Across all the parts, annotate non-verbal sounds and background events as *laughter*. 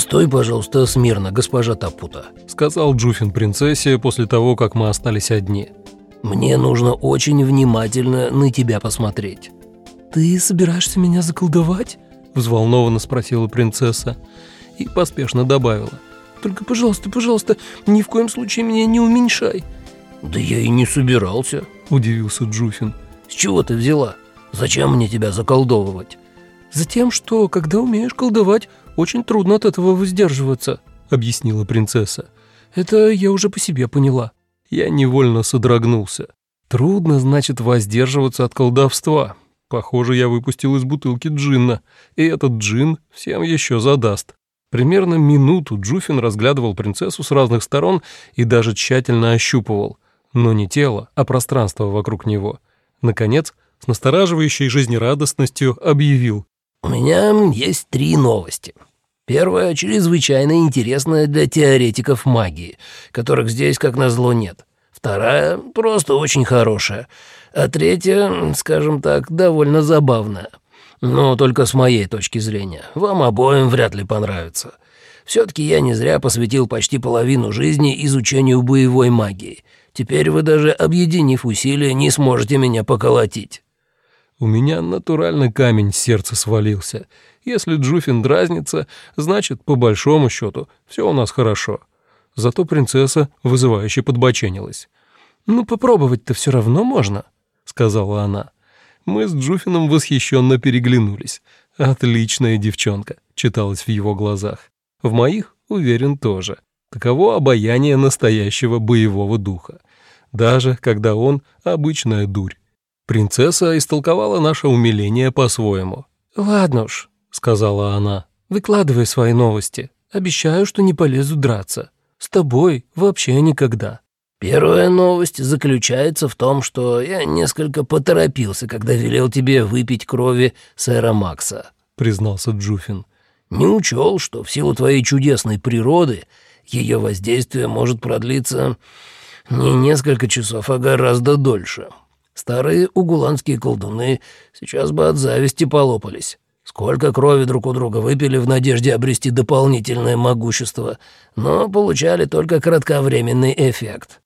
«Постой, пожалуйста, смирно, госпожа Тапута», — сказал Джуфин принцессе после того, как мы остались одни. «Мне нужно очень внимательно на тебя посмотреть». «Ты собираешься меня заколдовать?» — взволнованно спросила принцесса и поспешно добавила. «Только, пожалуйста, пожалуйста, ни в коем случае меня не уменьшай». «Да я и не собирался», — удивился Джуфин. «С чего ты взяла? Зачем мне тебя заколдовывать?» «Затем, что, когда умеешь колдовать, очень трудно от этого воздерживаться», — объяснила принцесса. «Это я уже по себе поняла». Я невольно содрогнулся. «Трудно, значит, воздерживаться от колдовства. Похоже, я выпустил из бутылки джинна, и этот джин всем еще задаст». Примерно минуту Джуфин разглядывал принцессу с разных сторон и даже тщательно ощупывал. Но не тело, а пространство вокруг него. Наконец, с настораживающей жизнерадостностью объявил. «У меня есть три новости. Первая чрезвычайно интересная для теоретиков магии, которых здесь, как назло, нет. Вторая просто очень хорошая. А третья, скажем так, довольно забавная. Но только с моей точки зрения. Вам обоим вряд ли понравится. Все-таки я не зря посвятил почти половину жизни изучению боевой магии. Теперь вы даже, объединив усилия, не сможете меня поколотить». У меня натурально камень с сердца свалился — если Джуфин дразнится, значит, по большому счету, все у нас хорошо. Зато принцесса вызывающе подбоченилась. «Ну, попробовать-то все равно можно», — сказала она. Мы с Джуфином восхищенно переглянулись. «Отличная девчонка», — читалось в его глазах. В моих, уверен, тоже. Таково обаяние настоящего боевого духа. Даже когда он — обычная дурь. Принцесса истолковала наше умиление по-своему. «Ладно уж, — сказала она. «Выкладывай свои новости. Обещаю, что не полезу драться. С тобой вообще никогда». «Первая новость заключается в том, что я несколько поторопился, когда велел тебе выпить крови сэра Макса», — признался Джуфин. «Не учел, что в силу твоей чудесной природы ее воздействие может продлиться не несколько часов, а гораздо дольше. Старые угуланские колдуны сейчас бы от зависти полопались». Сколько крови друг у друга выпили в надежде обрести дополнительное могущество, но получали только кратковременный эффект.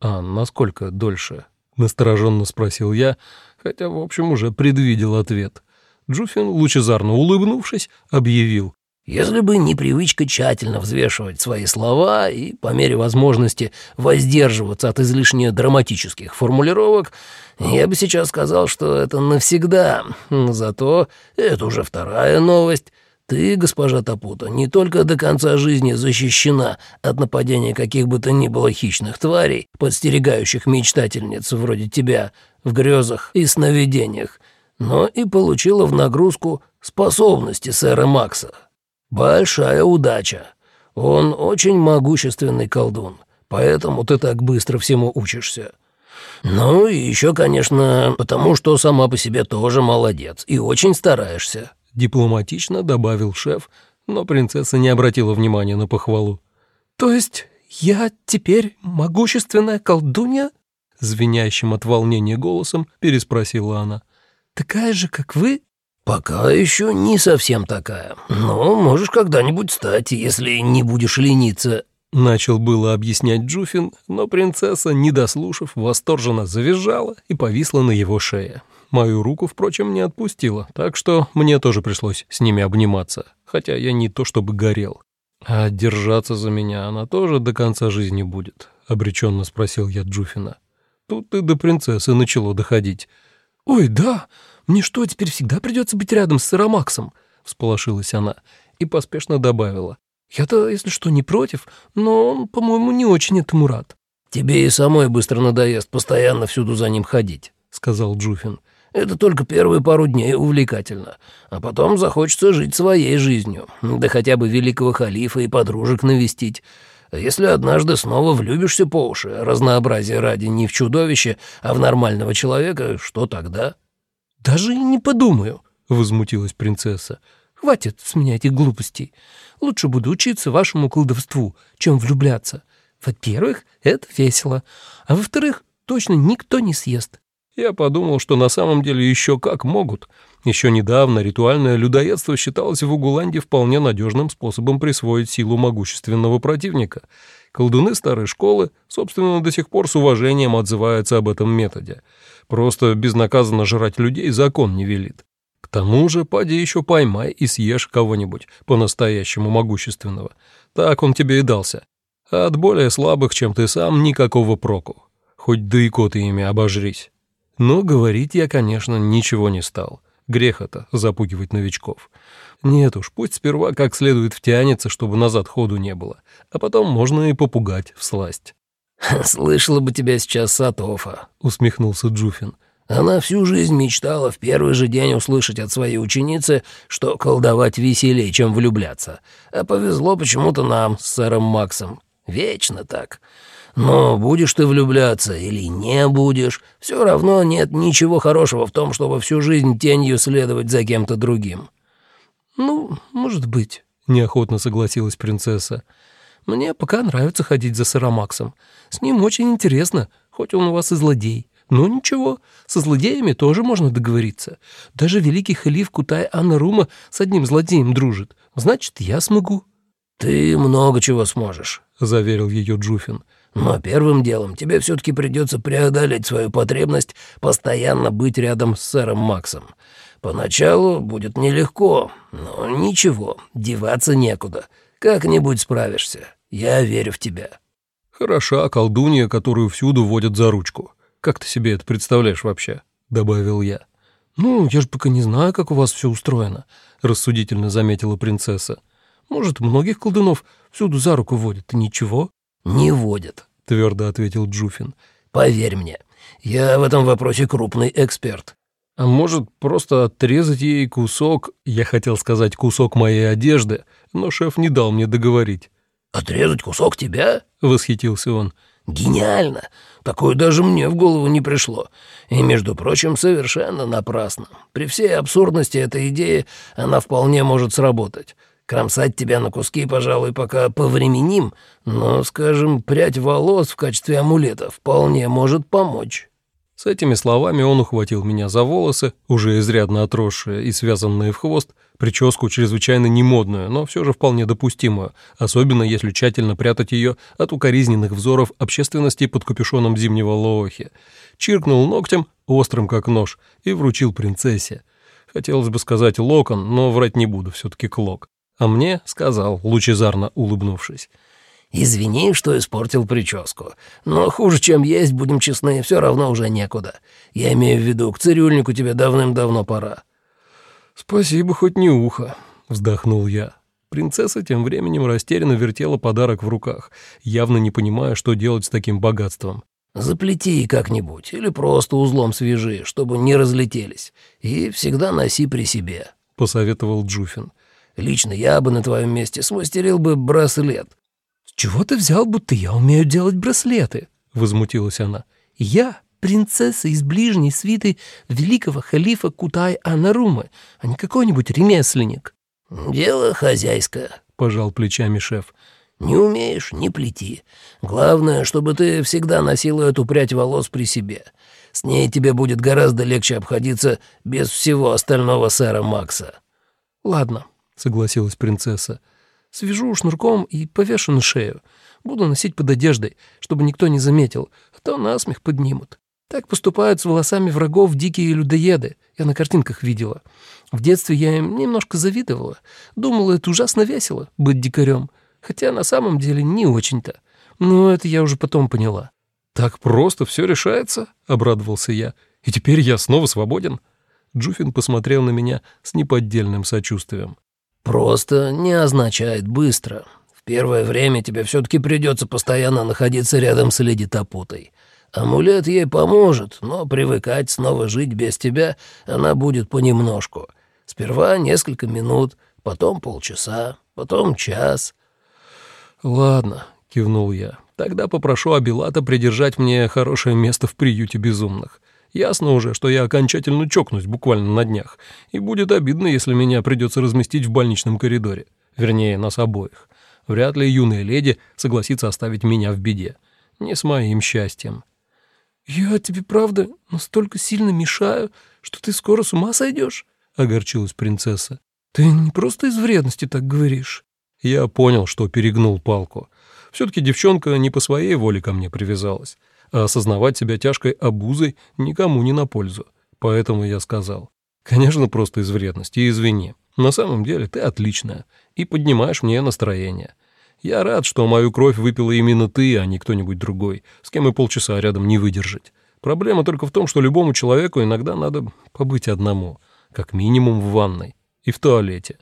«А насколько дольше?» — настороженно спросил я, хотя, в общем, уже предвидел ответ. Джуфин, лучезарно улыбнувшись, объявил. Если бы не привычка тщательно взвешивать свои слова и, по мере возможности, воздерживаться от излишне драматических формулировок, я бы сейчас сказал, что это навсегда. Зато это уже вторая новость. Ты, госпожа Тапута, не только до конца жизни защищена от нападения каких бы то ни было хищных тварей, подстерегающих мечтательниц вроде тебя в грезах и сновидениях, но и получила в нагрузку способности сэра Макса. «Большая удача. Он очень могущественный колдун, поэтому ты так быстро всему учишься. Ну и еще, конечно, потому что сама по себе тоже молодец и очень стараешься», — дипломатично добавил шеф, но принцесса не обратила внимания на похвалу. «То есть я теперь могущественная колдунья?» Звенящим от волнения голосом переспросила она. «Такая же, как вы?» «Пока еще не совсем такая, но можешь когда-нибудь стать, если не будешь лениться». Начал было объяснять Джуфин, но принцесса, не дослушав, восторженно завизжала и повисла на его шее. Мою руку, впрочем, не отпустила, так что мне тоже пришлось с ними обниматься, хотя я не то чтобы горел. «А держаться за меня она тоже до конца жизни будет?» — обреченно спросил я Джуфина. Тут и до принцессы начало доходить. «Ой, да!» «Мне что, теперь всегда придется быть рядом с Сыромаксом?» — всполошилась она и поспешно добавила. «Я-то, если что, не против, но он, по-моему, не очень этому рад». «Тебе и самой быстро надоест постоянно всюду за ним ходить», — сказал Джуфин. «Это только первые пару дней увлекательно, а потом захочется жить своей жизнью, да хотя бы великого халифа и подружек навестить». А если однажды снова влюбишься по уши, разнообразие ради не в чудовище, а в нормального человека, что тогда?» «Даже и не подумаю», — возмутилась принцесса. «Хватит с меня этих глупостей. Лучше буду учиться вашему колдовству, чем влюбляться. Во-первых, это весело, а во-вторых, точно никто не съест». Я подумал, что на самом деле еще как могут. Еще недавно ритуальное людоедство считалось в Угуланде вполне надежным способом присвоить силу могущественного противника. Колдуны старой школы, собственно, до сих пор с уважением отзываются об этом методе. Просто безнаказанно жрать людей закон не велит. К тому же, поди еще поймай и съешь кого-нибудь по-настоящему могущественного. Так он тебе и дался. А от более слабых, чем ты сам, никакого проку. Хоть да и коты ими обожрись. Но говорить я, конечно, ничего не стал. Грех это — запугивать новичков. Нет уж, пусть сперва как следует втянется, чтобы назад ходу не было, а потом можно и попугать в сласть. *laughs* «Слышала бы тебя сейчас Сатофа», — усмехнулся Джуфин. Она всю жизнь мечтала в первый же день услышать от своей ученицы, что колдовать веселее, чем влюбляться. А повезло почему-то нам с сэром Максом. Вечно так. Но будешь ты влюбляться или не будешь, все равно нет ничего хорошего в том, чтобы всю жизнь тенью следовать за кем-то другим». «Ну, может быть», — неохотно согласилась принцесса. «Мне пока нравится ходить за сэром Максом. С ним очень интересно, хоть он у вас и злодей». Ну ничего, со злодеями тоже можно договориться. Даже великий халиф Кутай Аннарума с одним злодеем дружит. Значит, я смогу». «Ты много чего сможешь», — заверил ее Джуфин. «Но первым делом тебе все-таки придется преодолеть свою потребность постоянно быть рядом с сэром Максом. Поначалу будет нелегко, но ничего, деваться некуда. Как-нибудь справишься. Я верю в тебя». «Хороша колдунья, которую всюду водят за ручку», как ты себе это представляешь вообще?» — добавил я. «Ну, я же пока не знаю, как у вас все устроено», — рассудительно заметила принцесса. «Может, многих колдунов всюду за руку водят, и ничего?» «Не водят», — твердо ответил Джуфин. «Поверь мне, я в этом вопросе крупный эксперт». «А может, просто отрезать ей кусок, я хотел сказать кусок моей одежды, но шеф не дал мне договорить». «Отрезать кусок тебя?» — восхитился он. «Гениально! Такое даже мне в голову не пришло. И, между прочим, совершенно напрасно. При всей абсурдности этой идеи она вполне может сработать. Кромсать тебя на куски, пожалуй, пока повременим, но, скажем, прядь волос в качестве амулета вполне может помочь». С этими словами он ухватил меня за волосы, уже изрядно отросшие и связанные в хвост, прическу чрезвычайно немодную, но все же вполне допустимую, особенно если тщательно прятать ее от укоризненных взоров общественности под капюшоном зимнего лоохи. Чиркнул ногтем, острым как нож, и вручил принцессе. Хотелось бы сказать локон, но врать не буду, все-таки клок. А мне сказал, лучезарно улыбнувшись. Извини, что испортил прическу. Но хуже, чем есть, будем честны, все равно уже некуда. Я имею в виду, к цирюльнику тебе давным-давно пора». «Спасибо, хоть не ухо», — вздохнул я. Принцесса тем временем растерянно вертела подарок в руках, явно не понимая, что делать с таким богатством. «Заплети как-нибудь или просто узлом свяжи, чтобы не разлетелись, и всегда носи при себе», — посоветовал Джуфин. «Лично я бы на твоем месте смастерил бы браслет, чего ты взял, будто я умею делать браслеты?» — возмутилась она. «Я принцесса из ближней свиты великого халифа Кутай-Анарумы, а не какой-нибудь ремесленник». «Дело хозяйское», — пожал плечами шеф. «Не умеешь — не плети. Главное, чтобы ты всегда носила эту прядь волос при себе. С ней тебе будет гораздо легче обходиться без всего остального сэра Макса». «Ладно», — согласилась принцесса. Свяжу шнурком и повешу на шею. Буду носить под одеждой, чтобы никто не заметил, а то насмех поднимут. Так поступают с волосами врагов дикие людоеды. Я на картинках видела. В детстве я им немножко завидовала. Думала, это ужасно весело — быть дикарем. Хотя на самом деле не очень-то. Но это я уже потом поняла. «Так просто все решается?» — обрадовался я. «И теперь я снова свободен?» Джуфин посмотрел на меня с неподдельным сочувствием. «Просто не означает быстро. В первое время тебе все-таки придется постоянно находиться рядом с леди Тапутой. Амулет ей поможет, но привыкать снова жить без тебя она будет понемножку. Сперва несколько минут, потом полчаса, потом час». «Ладно», — кивнул я. «Тогда попрошу Абилата придержать мне хорошее место в приюте безумных. Ясно уже, что я окончательно чокнусь буквально на днях, и будет обидно, если меня придется разместить в больничном коридоре. Вернее, нас обоих. Вряд ли юная леди согласится оставить меня в беде. Не с моим счастьем. «Я тебе, правда, настолько сильно мешаю, что ты скоро с ума сойдешь?» — огорчилась принцесса. «Ты не просто из вредности так говоришь». Я понял, что перегнул палку. Все-таки девчонка не по своей воле ко мне привязалась, а осознавать себя тяжкой обузой никому не на пользу. Поэтому я сказал, «Конечно, просто из вредности, извини. На самом деле ты отличная и поднимаешь мне настроение. Я рад, что мою кровь выпила именно ты, а не кто-нибудь другой, с кем и полчаса рядом не выдержать. Проблема только в том, что любому человеку иногда надо побыть одному, как минимум в ванной и в туалете.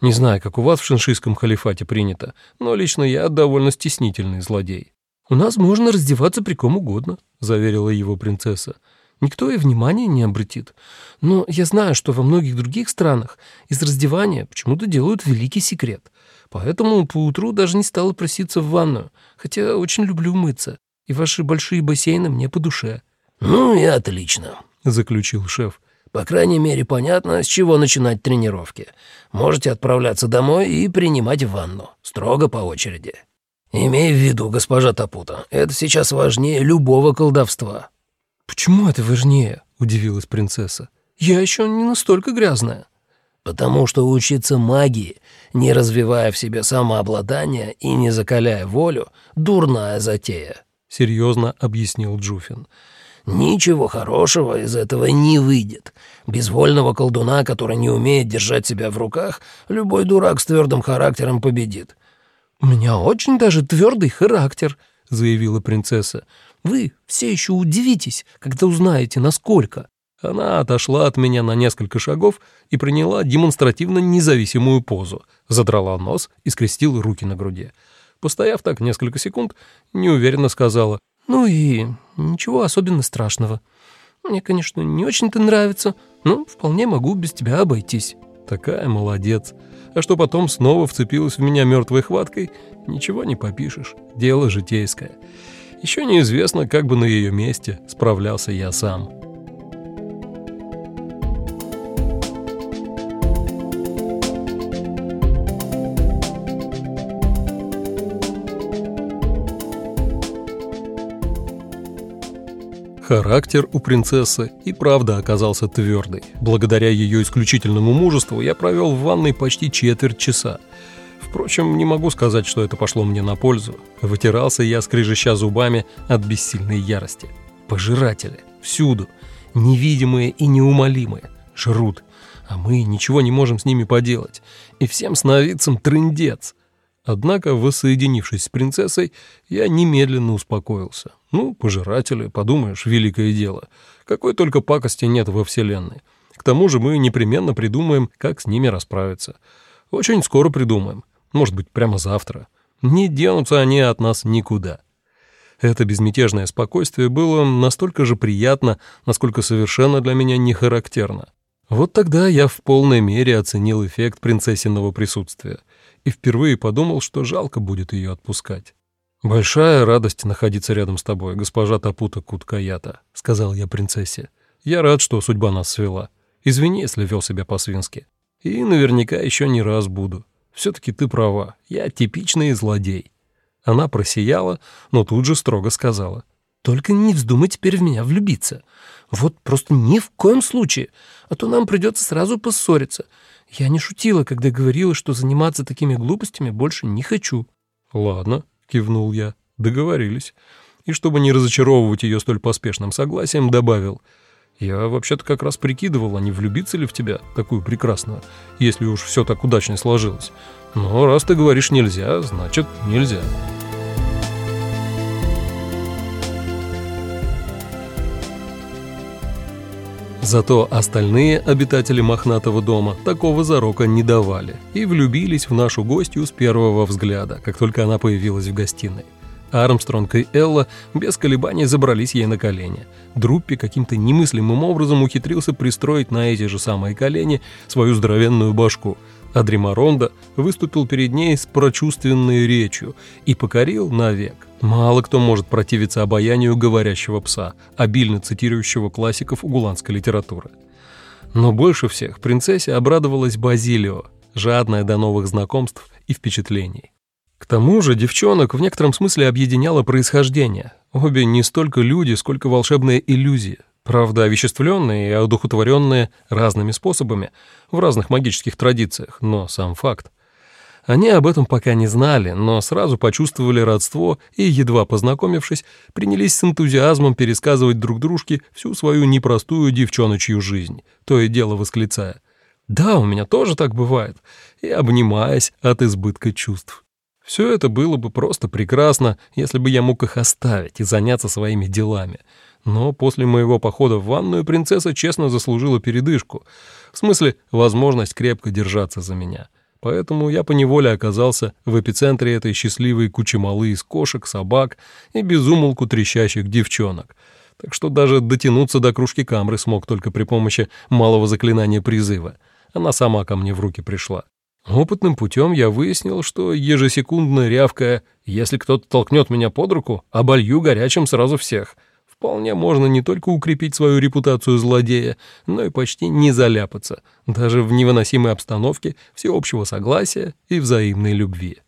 Не знаю, как у вас в шиншийском халифате принято, но лично я довольно стеснительный злодей. «У нас можно раздеваться при ком угодно», — заверила его принцесса. «Никто и внимания не обратит. Но я знаю, что во многих других странах из раздевания почему-то делают великий секрет. Поэтому поутру даже не стала проситься в ванную, хотя очень люблю мыться, и ваши большие бассейны мне по душе». «Ну и отлично», — заключил шеф. «По крайней мере, понятно, с чего начинать тренировки. Можете отправляться домой и принимать ванну, строго по очереди. Имей в виду, госпожа Тапута, это сейчас важнее любого колдовства». «Почему это важнее?» — удивилась принцесса. «Я еще не настолько грязная». Потому что учиться магии, не развивая в себе самообладание и не закаляя волю, дурная затея», — серьезно объяснил Джуфин. «Ничего хорошего из этого не выйдет. Безвольного колдуна, который не умеет держать себя в руках, любой дурак с твердым характером победит». «У меня очень даже твердый характер», — заявила принцесса. «Вы все еще удивитесь, когда узнаете, насколько». Она отошла от меня на несколько шагов и приняла демонстративно независимую позу, задрала нос и скрестила руки на груди. Постояв так несколько секунд, неуверенно сказала, «Ну и ничего особенно страшного. Мне, конечно, не очень-то нравится, но вполне могу без тебя обойтись». Такая молодец. А что потом снова вцепилась в меня мертвой хваткой, ничего не попишешь, дело житейское. Еще неизвестно, как бы на ее месте справлялся я сам». Характер у принцессы и правда оказался твердый. Благодаря ее исключительному мужеству я провел в ванной почти четверть часа. Впрочем, не могу сказать, что это пошло мне на пользу. Вытирался я, скрежеща зубами от бессильной ярости. Пожиратели. Всюду. Невидимые и неумолимые. Жрут. А мы ничего не можем с ними поделать. И всем сновидцам трындец. Однако, воссоединившись с принцессой, я немедленно успокоился. Ну, пожиратели, подумаешь, великое дело. Какой только пакости нет во Вселенной. К тому же мы непременно придумаем, как с ними расправиться. Очень скоро придумаем. Может быть, прямо завтра. Не денутся они от нас никуда. Это безмятежное спокойствие было настолько же приятно, насколько совершенно для меня не характерно. Вот тогда я в полной мере оценил эффект принцессиного присутствия и впервые подумал, что жалко будет ее отпускать. «Большая радость находиться рядом с тобой, госпожа Тапута Куткаята», — сказал я принцессе. «Я рад, что судьба нас свела. Извини, если вел себя по-свински. И наверняка еще не раз буду. Все-таки ты права, я типичный злодей». Она просияла, но тут же строго сказала. «Только не вздумай теперь в меня влюбиться. Вот просто ни в коем случае, а то нам придется сразу поссориться. Я не шутила, когда говорила, что заниматься такими глупостями больше не хочу». «Ладно», — кивнул я, — «договорились». И чтобы не разочаровывать ее столь поспешным согласием, добавил, «Я вообще-то как раз прикидывал, а не влюбиться ли в тебя, такую прекрасную, если уж все так удачно сложилось. Но раз ты говоришь нельзя, значит нельзя». Зато остальные обитатели мохнатого дома такого зарока не давали и влюбились в нашу гостью с первого взгляда, как только она появилась в гостиной. Армстронг и Элла без колебаний забрались ей на колени. Друппи каким-то немыслимым образом ухитрился пристроить на эти же самые колени свою здоровенную башку – а Дримаронда выступил перед ней с прочувственной речью и покорил навек. Мало кто может противиться обаянию говорящего пса, обильно цитирующего классиков угуланской литературы. Но больше всех принцессе обрадовалась Базилио, жадная до новых знакомств и впечатлений. К тому же девчонок в некотором смысле объединяло происхождение. Обе не столько люди, сколько волшебная иллюзия. Правда, овеществленные и одухотворенные разными способами, в разных магических традициях, но сам факт. Они об этом пока не знали, но сразу почувствовали родство и, едва познакомившись, принялись с энтузиазмом пересказывать друг дружке всю свою непростую девчоночью жизнь, то и дело восклицая. «Да, у меня тоже так бывает», и обнимаясь от избытка чувств. Все это было бы просто прекрасно, если бы я мог их оставить и заняться своими делами. Но после моего похода в ванную принцесса честно заслужила передышку, в смысле возможность крепко держаться за меня поэтому я поневоле оказался в эпицентре этой счастливой кучи малы из кошек, собак и безумолку трещащих девчонок. Так что даже дотянуться до кружки камры смог только при помощи малого заклинания призыва. Она сама ко мне в руки пришла. Опытным путем я выяснил, что ежесекундно рявкая «Если кто-то толкнет меня под руку, оболью горячим сразу всех», вполне можно не только укрепить свою репутацию злодея, но и почти не заляпаться, даже в невыносимой обстановке всеобщего согласия и взаимной любви.